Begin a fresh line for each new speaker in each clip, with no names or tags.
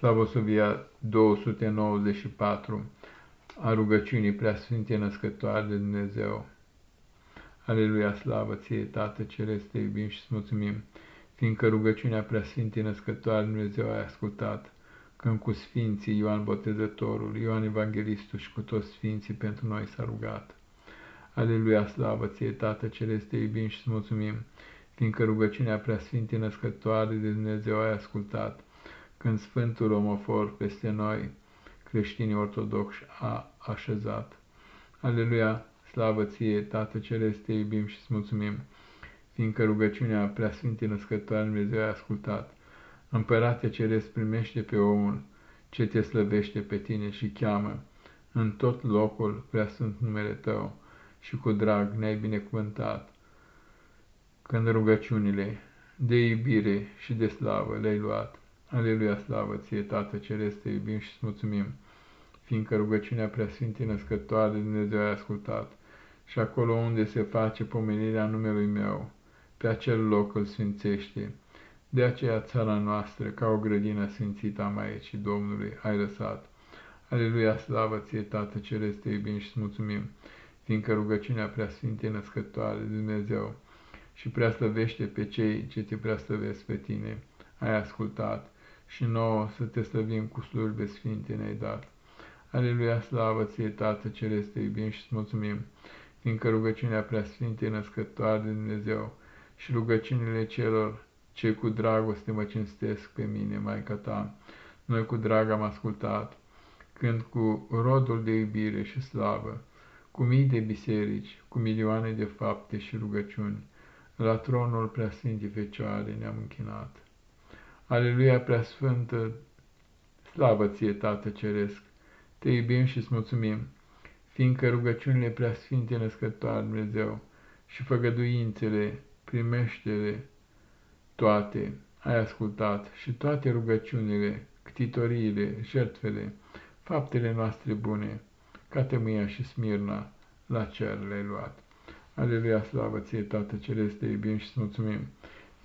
Slavosovia 294 a rugăciunii Preasfinte Născătoare de Dumnezeu. Aleluia, slavă ție, Tată Ceresc, te iubim și îți mulțumim, fiindcă rugăciunea Preasfinte Născătoare de Dumnezeu ai ascultat, când cu Sfinții Ioan Botezătorul, Ioan Evanghelistul și cu toți Sfinții pentru noi s-a rugat. Aleluia, slavă ție, Tată Ceresc, te iubim și îți mulțumim, fiindcă rugăciunea Preasfinte Născătoare de Dumnezeu ai ascultat, când Sfântul Omofor peste noi, creștinii ortodoxi, a așezat. Aleluia, slavă ție, Tată Ceresc, te iubim și îți mulțumim, fiindcă rugăciunea Preasfintei Născătoare Dumnezeu a ascultat. Împărate Ceresc, primește pe omul ce te slăbește pe tine și cheamă în tot locul preasfânt numele tău și cu drag ne-ai binecuvântat. Când rugăciunile de iubire și de slavă le-ai luat, Aleluia, slavă ție, Tată Ceresc, te iubim și îți mulțumim, fiindcă rugăciunea Preasfintei Născătoare de Dumnezeu ai ascultat, și acolo unde se face pomenirea numelui meu, pe acel loc îl sfințește. De aceea țara noastră, ca o grădină sfințită a Maicii Domnului, ai lăsat. Aleluia, slavă ție, Tată Ceresc, te iubim și îți mulțumim, fiindcă rugăciunea Preasfintei Născătoare de Dumnezeu și preaslăvește pe cei ce te preaslăvesc pe tine, ai ascultat și nouă să te slăvim cu slujbe sfinte ne-ai dat. Aleluia, slavă ție, Tată Ceresc, te iubim și îți mulțumim, fiindcă rugăciunea preasfinte născătoare de Dumnezeu și rugăciunile celor ce cu dragoste mă cinstesc pe mine, Maica ta, noi cu drag am ascultat, când cu rodul de iubire și slavă, cu mii de biserici, cu milioane de fapte și rugăciuni, la tronul preasfintei Fecioare ne-am închinat. Aleluia preasfântă, slavă ție, Tată Ceresc, te iubim și îți mulțumim, fiindcă rugăciunile preasfinte născătoare Dumnezeu și făgăduințele, primește-le toate, ai ascultat și toate rugăciunile, ctitoriile, jertfele, faptele noastre bune, ca tămâia și smirna, la cer le-ai luat. Aleluia, slavă ție, Tată Ceresc, te iubim și îți mulțumim,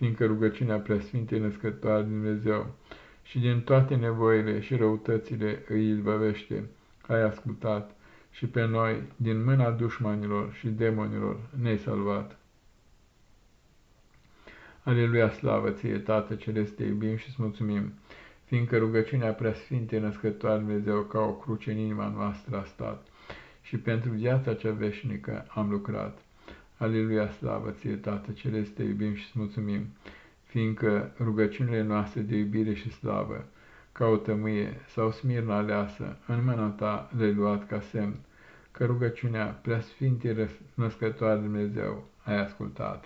fiindcă rugăciunea preasfintei născătoare din Dumnezeu și din toate nevoile și răutățile îi izbăvește, ai ascultat și pe noi, din mâna dușmanilor și demonilor, ne-ai salvat. Aleluia, slavă ție, Tată Celeste, te iubim și îți mulțumim, fiindcă rugăciunea preasfintei născătoare Dumnezeu ca o cruce în inima noastră a stat și pentru viața cea veșnică am lucrat. Aleluia, slavă ție, Tată Celeste, te iubim și îți mulțumim, fiindcă rugăciunile noastre de iubire și slavă, ca o tămâie sau smirna aleasă, în mâna ta le-ai luat ca semn, că rugăciunea preasfintei născătoare Dumnezeu ai ascultat.